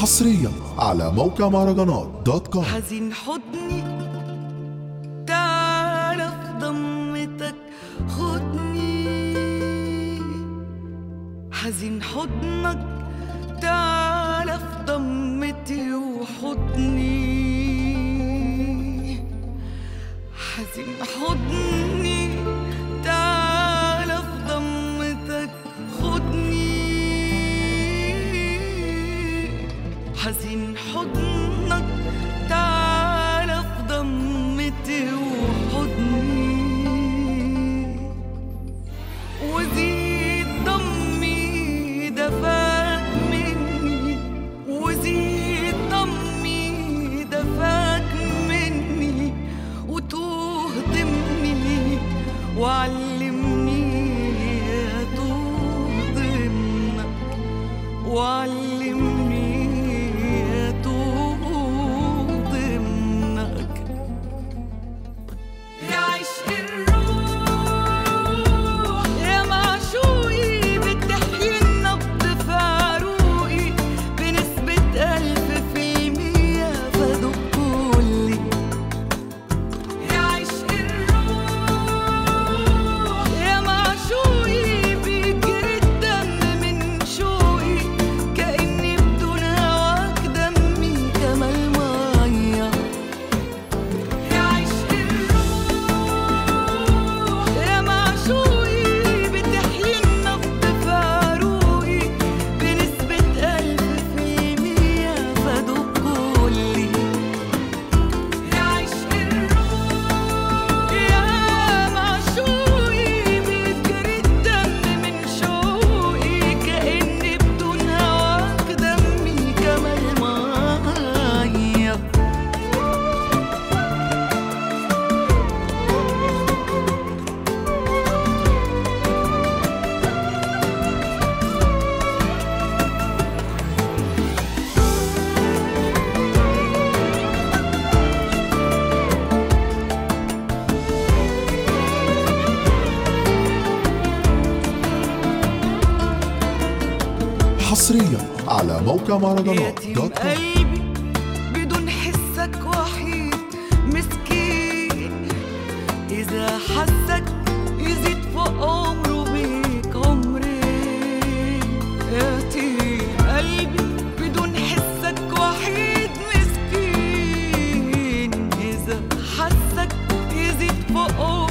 حصريا على موقع مهرجانات دوت كوم حزين حضني تعرف ضمتك خدني حزين حضنك تعرف ضمتي وحضني. one حصريا على موقع مارادونات دوت قلبي بدون حسك وحيد مسكين. إذا حسك يزيد فوق عمره بيك عمري اعطي قلبي بدون حسك وحيد مسكين. إذا حسك يزيد فوق عمره